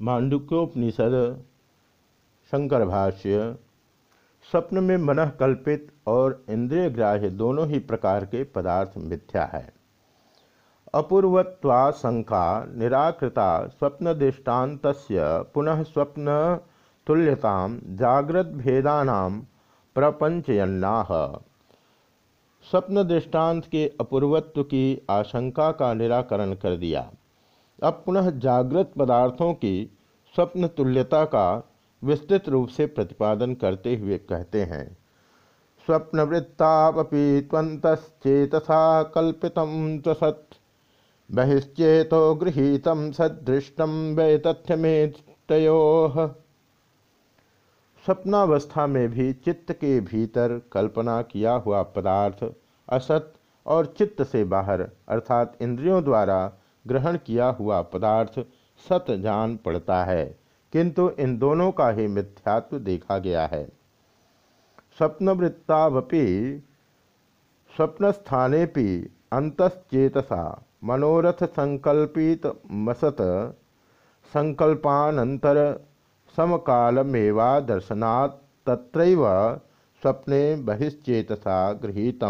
मांडुक्योपनिषद शंकर भाष्य स्वप्न में मन कल्पित और इंद्रिय ग्राह्य दोनों ही प्रकार के पदार्थ मिथ्या है। अपूर्वत्वाशंका निराकृता स्वप्न दृष्टांत पुनः स्वप्न तुल्यता जागृत भेदा प्रपंचयन्ना स्वप्न दृष्टांत के अपूर्वत्व की आशंका का निराकरण कर दिया। अब पुनः जागृत पदार्थों की स्वप्न तुल्यता का विस्तृत रूप से प्रतिपादन करते हुए कहते हैं। स्वप्न वृत्तापि त्वंतचेतसा कल्पित सत। बहिश्चेतो गृहीत सदृष्ट वै तथ्य में स्वप्नावस्था में भी चित्त के भीतर कल्पना किया हुआ पदार्थ असत और चित्त से बाहर अर्थात इंद्रियों द्वारा ग्रहण किया हुआ पदार्थ सत जान पड़ता है, किंतु इन दोनों का ही मिथ्यात्व देखा गया है। स्वप्नवृत्तावपि स्वप्नस्थाने अंतचेतसा मनोरथ संकल्पित मसत संकल्पानंतर समकालमेवा दर्शनात् तत्रैव स्वप्ने बहिश्चेतसा गृहीत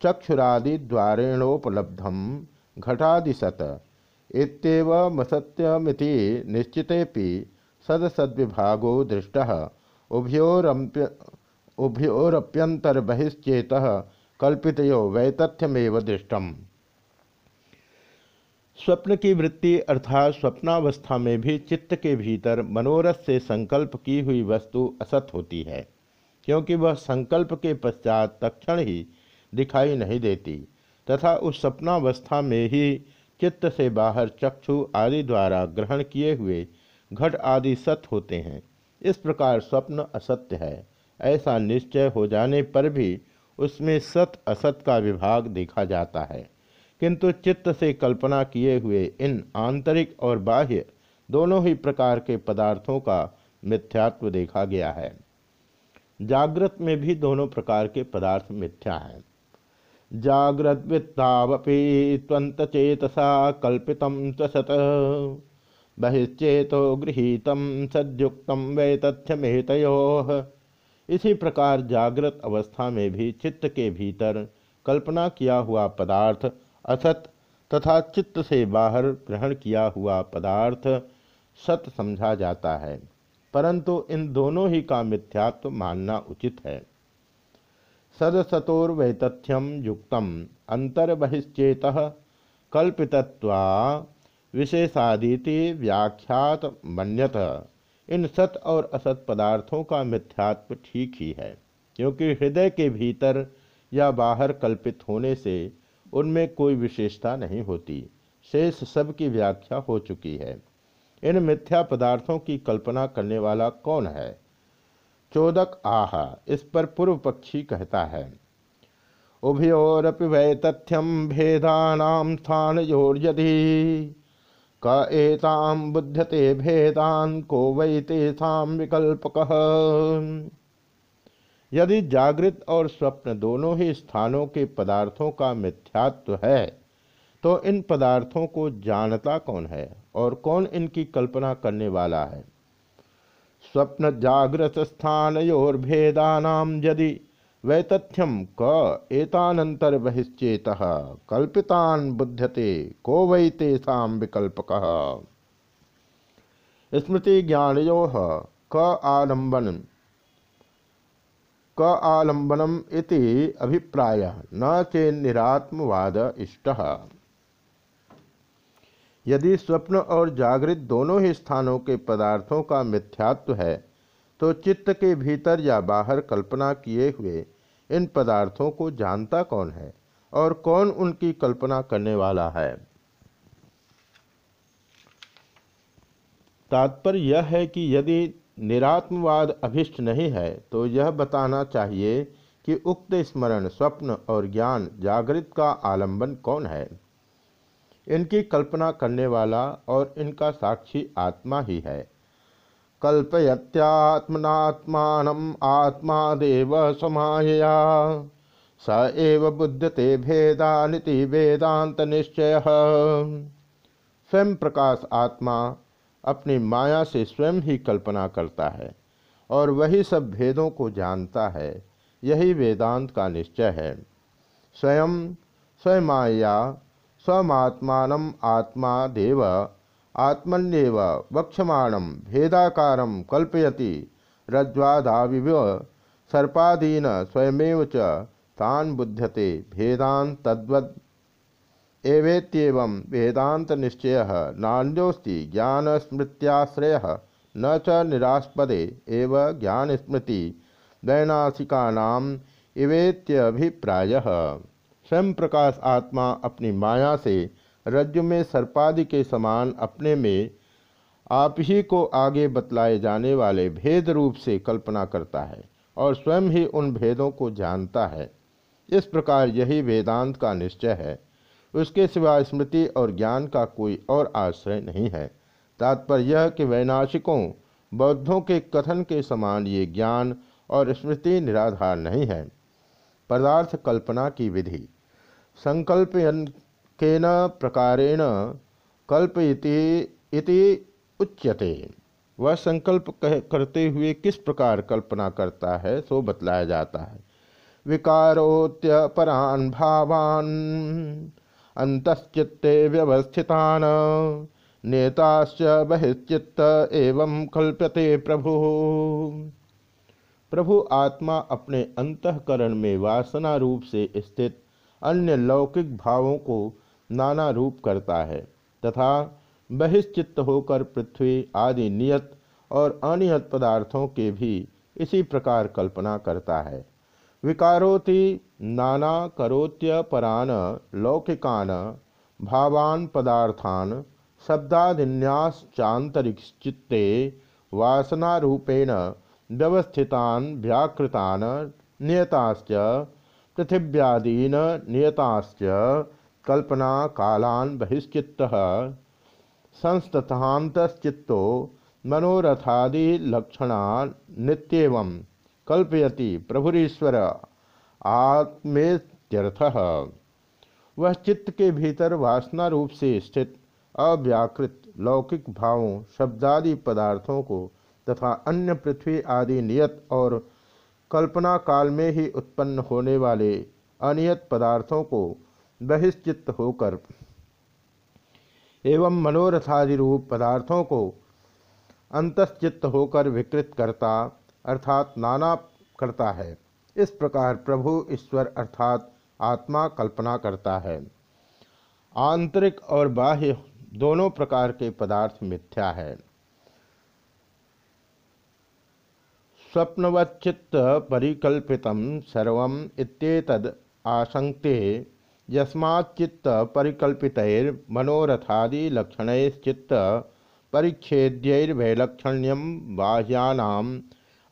चक्षुरादिद्वारेणोपलब्धम। घटादिशत। इतवमसत्यमिति निश्चितेपि सदसद्विभागो दृष्ट। उभयोरप्य उभयोरप्यंतर्बहिश्चेत कल्पितो वैतथ्यमेव दृष्टम। स्वप्न की वृत्ति अर्थात स्वप्नावस्था में भी चित्त के भीतर मनोरथ से संकल्प की हुई वस्तु असत होती है, क्योंकि वह संकल्प के पश्चात तक्षण ही दिखाई नहीं देती। तथा उस सपनावस्था में ही चित्त से बाहर चक्षु आदि द्वारा ग्रहण किए हुए घट आदि सत्य होते हैं। इस प्रकार स्वप्न असत्य है। ऐसा निश्चय हो जाने पर भी उसमें सत असत का विभाग देखा जाता है। किंतु चित्त से कल्पना किए हुए इन आंतरिक और बाह्य दोनों ही प्रकार के पदार्थों का मिथ्यात्व देखा गया है। जागृत में भी दोनों प्रकार के पदार्थ मिथ्या हैं। जाग्रद्वित्तावपि त्वन्तचेतसा कल्पितं सत। बहिश्चेतो गृहीत सद्युक्त वै तथ्यमेतयोः इसी प्रकार जागृत अवस्था में भी चित्त के भीतर कल्पना किया हुआ पदार्थ असत तथा चित्त से बाहर ग्रहण किया हुआ पदार्थ सत समझा जाता है। परंतु इन दोनों ही का मिथ्यात्व मानना उचित है। सदसतोर्वैतथ्यम युक्त अंतर्बहिश्चेत कल्पितत्वा विशेषादिति व्याख्यात मन्यत। इन सत और असत पदार्थों का मिथ्यात्व ठीक ही है, क्योंकि हृदय के भीतर या बाहर कल्पित होने से उनमें कोई विशेषता नहीं होती। शेष सब की व्याख्या हो चुकी है। इन मिथ्या पदार्थों की कल्पना करने वाला कौन है? चोदक आह, इस पर पूर्व पक्षी कहता है। उभयोरपि वै तथ्यम भेदानाम स्थान योर्यदि क एताम बुध्यते भेदान, को वै तेषाम विकल्पक। यदि जागृत और स्वप्न दोनों ही स्थानों के पदार्थों का मिथ्यात्व है तो इन पदार्थों को जानता कौन है और कौन इनकी कल्पना करने वाला है? स्वप्न जागृत स्थानोर्भेदानाम यदि वैतथ्यम क एतानंतर बहिश्चेत कल्पितान बुध्यते, को वै तेषा विकल्पक? स्मृति ज्ञानो क आलंबन क आलंबनम इति अभिप्राय, न चे निरात्मवाद इष्ट। यदि स्वप्न और जागृत दोनों ही स्थानों के पदार्थों का मिथ्यात्व है तो चित्त के भीतर या बाहर कल्पना किए हुए इन पदार्थों को जानता कौन है और कौन उनकी कल्पना करने वाला है? तात्पर्य यह है कि यदि निरात्मवाद अभिष्ट नहीं है तो यह बताना चाहिए कि उक्त स्मरण, स्वप्न और ज्ञान जागृत का आलंबन कौन है? इनकी कल्पना करने वाला और इनका साक्षी आत्मा ही है। कल्पयत्यात्मनात्मान आत्मा देव समाया स एव बुद्धते भेदानिति वेदांत निश्चय। स्वयं प्रकाश आत्मा अपनी माया से स्वयं ही कल्पना करता है और वही सब भेदों को जानता है, यही वेदांत का निश्चय है। स्वयं स्वयमाया स्वमात्मान आत्मा देव, आत्मन्यव वक्षमाणम भेदाकारम कल्पयति, रज्ज्वादाविव सर्पादीन स्वयमेव च तान बुध्यते भेदान तद्वद वेदांत निश्चय नान्योस्ति ज्ञान स्मृत्याश्रय न च निरास्पदे एव ज्ञान स्मृति दैनासिकानाम इवेत्यभिप्राय। स्वयं प्रकाश आत्मा अपनी माया से रज्जु में सर्पादि के समान अपने में आप ही को आगे बतलाए जाने वाले भेद रूप से कल्पना करता है और स्वयं ही उन भेदों को जानता है। इस प्रकार यही वेदांत का निश्चय है। उसके सिवा स्मृति और ज्ञान का कोई और आश्रय नहीं है। तात्पर्य यह कि वैनाशिकों, बौद्धों के कथन के समान ये ज्ञान और स्मृति निराधार नहीं है। पदार्थ कल्पना की विधि। संकल्पयन प्रकारेण कल्पयति इति उच्यते। वह संकल्प करते हुए किस प्रकार कल्पना करता है, सो बतलाया जाता है। विकारोत्य परान भावान अंतश्चित्ते व्यवस्थितान, नेताश्च बहिश्चित्त एवं कल्प्यते प्रभु। प्रभु आत्मा अपने अंतकरण में वासना रूप से स्थित अन्य लौकिक भावों को नाना रूप करता है, तथा बहिश्चित्त होकर पृथ्वी आदि नियत और अनियत पदार्थों के भी इसी प्रकार कल्पना करता है। विकारोति नाना करोत्य परान लौकिकान भावान पदार्थान शब्दादिन्याश्चातरिचित्ते वासनारूपेण व्यवस्थितान व्याकृतान नियताश्च पृथिव्यादीन नियताश्च कल्पना कालान बहिश्चित्त संस्तथांतश्चित्तो मनोरथादिलक्षणा नित्यव कल्पयति प्रभुरीश्वर आत्मेत्यर्थ। वह चित्त के भीतर वासना रूप से स्थित अव्याकृत लौकिक भावों, शब्दादि पदार्थों को तथा अन्य पृथ्वी आदि नियत और कल्पना काल में ही उत्पन्न होने वाले अनियत पदार्थों को बहिश्चित होकर एवं मनोरथादि रूप पदार्थों को अंतश्चित्त होकर विकृत करता, अर्थात नाना करता है। इस प्रकार प्रभु ईश्वर अर्थात आत्मा कल्पना करता है। आंतरिक और बाह्य दोनों प्रकार के पदार्थ मिथ्या है। स्वप्नवच्चित्त परिकल्पित सर्व इत्येतद आशंक्ते यस्माच्चित्त परिकल्पितैर्मनोरथादिलक्षणैश्चित्त परिच्छेद्यैर्वैलक्षण्यम बाह्यानाम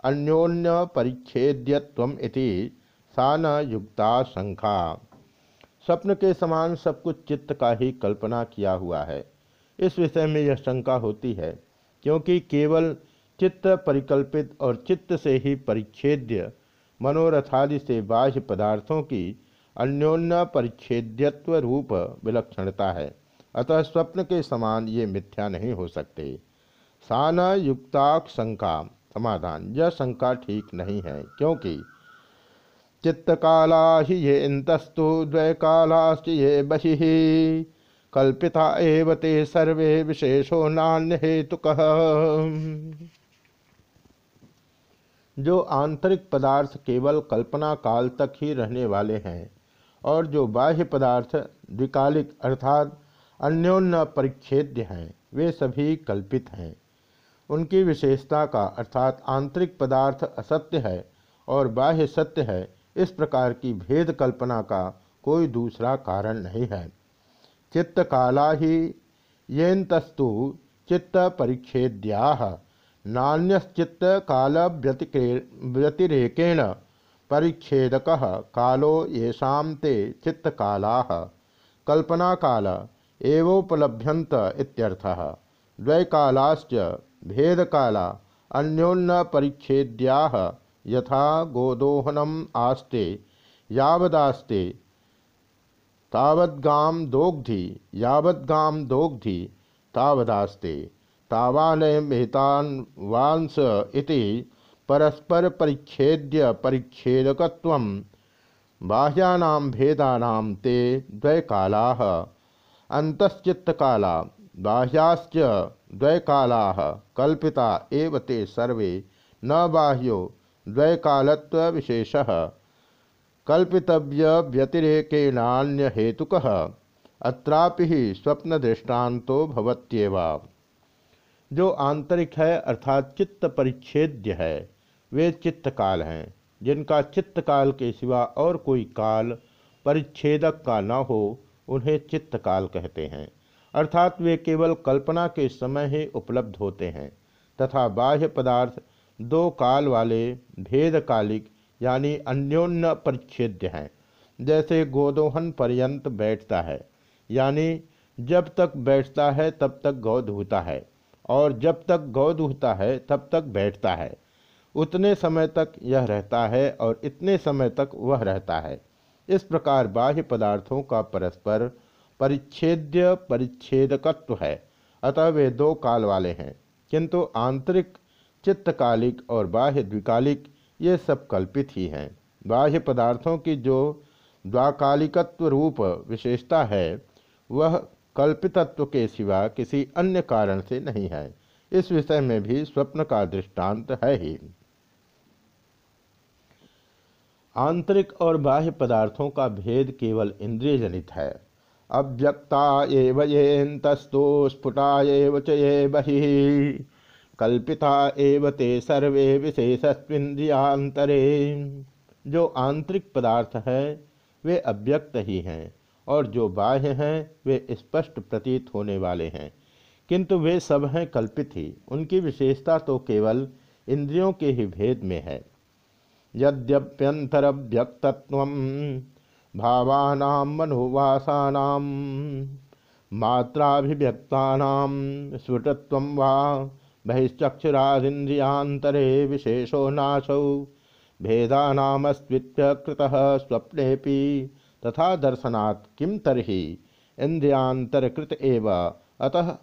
अन्योन्य परिच्छेद्यत्वम इति सा युक्ता शंका स्वप्न के समान सब कुछ चित्त का ही कल्पना किया हुआ है। इस विषय में यह शंका होती है, क्योंकि केवल चित्त परिकल्पित और चित्त से ही परिच्छेद्य मनोरथादि से बाह्य पदार्थों की अन्योन्य परिच्छेद्यत्व रूप विलक्षणता है। अतः स्वप्न के समान ये मिथ्या नहीं हो सकते। सान युक्ताक शंका समाधान। यह शंका ठीक नहीं है, क्योंकि चित्तकाला ही ये इंतस्तु द्वैकालाश्च ये बहि। कल्पिता एव ते सर्वे विशेषो नान्य हेतु जो आंतरिक पदार्थ केवल कल्पना काल तक ही रहने वाले हैं और जो बाह्य पदार्थ, द्विकालिक अर्थात अन्योन्य परिच्छेद्य हैं, वे सभी कल्पित हैं। उनकी विशेषता का अर्थात आंतरिक पदार्थ असत्य है और बाह्य सत्य है, इस प्रकार की भेद कल्पना का कोई दूसरा कारण नहीं है। चित्त काला ही येन तस्तु चित्त परिच्छेद्या नान्यश्चित्त काल व्यतिरेकेण परिच्छेदक कालो येषा ते चित्तकाला। कल्पना काल एवोपलभ्यंत इत्यर्थः। द्वैकालाश्च भेदकाला अन्योन्न परिच्छेद्या यथा गोदोहनम आस्ते यावदास्ते तावद्गाम दोग्धि यावद्गाम दोग्धि, तावदास्ते। तावान मेहतान वांस इति परस्पर परिच्छेद्य परिच्छेदकत्व बाह्यानाम भेदानाम ते द्वैकाला अंतश्चित्तकाला बाह्याश्च द्वैकाला कल्पिता एव ते सर्वे न बाह्यो द्वैकालत्व विशेष कल्पितव्य व्यतिरेकेणान्य हेतुक अत्रापि ही स्वप्न दृष्टान्तो भवत्येवा। जो आंतरिक है अर्थात चित्त परिच्छेद्य है, वे चित्तकाल हैं। जिनका चित्तकाल के सिवा और कोई काल परिच्छेदक का न हो, उन्हें चित्तकाल कहते हैं। अर्थात वे केवल कल्पना के समय ही उपलब्ध होते हैं, तथा बाह्य पदार्थ दो काल वाले भेदकालिक यानी अन्योन्य परिच्छेद्य हैं। जैसे गोदोहन पर्यंत बैठता है, यानी जब तक बैठता है तब तक गौ धूता है। और जब तक गौ दूहता है, तब तक बैठता है। उतने समय तक यह रहता है और इतने समय तक वह रहता है। इस प्रकार बाह्य पदार्थों का परस्पर परिच्छेद्य परिच्छेदकत्व है। अतः वे दो काल वाले हैं। किंतु आंतरिक, चित्तकालिक और बाह्य द्विकालिक ये सब कल्पित ही हैं। बाह्य पदार्थों की जो द्वाकालिकत्व रूप विशेषता है, वह कल्पितत्व के सिवा किसी अन्य कारण से नहीं है। इस विषय में भी स्वप्न का दृष्टांत है ही। आंतरिक और बाह्य पदार्थों का भेद केवल इंद्रिय जनित है। अव्यक्ता एव येन्तस्तु स्फुटा एव ये बहि, कल्पिता एव ते सर्वे विशेषस्विंद्रियांतरे जो आंतरिक पदार्थ है, वे अव्यक्त ही हैं। और जो बाह्य हैं, वे स्पष्ट प्रतीत होने वाले हैं। किंतु वे सब हैं कल्पित ही। उनकी विशेषता तो केवल इंद्रियों के ही भेद में है। यद्यप्यंतर व्यक्तत्व भावाना मनोवासा मात्राभिव्यक्ता स्फुटत्व वा बहिश्चक्षुरादिंद्रियांतरे विशेषो नाशौ भेदानामस्वित्कृत स्वप्ने तथा दर्शनात् किम तरही? इंद्रियांतरकृत एव। अतः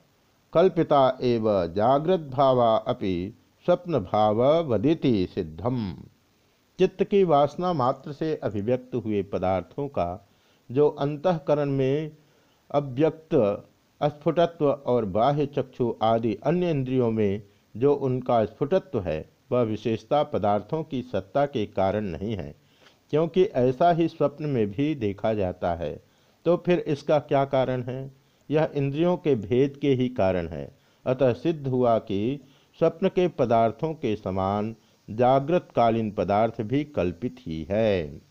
कल्पिता एव जागृत भावा अपि स्वप्न भाव वदिति सिद्धम। चित्त की वासना मात्र से अभिव्यक्त हुए पदार्थों का, जो अंतकरण में अव्यक्त स्फुटत्व और बाह्य चक्षु आदि अन्य इंद्रियों में जो उनका स्फुटत्व है, वह विशेषता पदार्थों की सत्ता के कारण नहीं है। क्योंकि ऐसा ही स्वप्न में भी देखा जाता है। तो फिर इसका क्या कारण है? यह इंद्रियों के भेद के ही कारण है। अतः सिद्ध हुआ कि स्वप्न के पदार्थों के समान जागृतकालीन पदार्थ भी कल्पित ही है।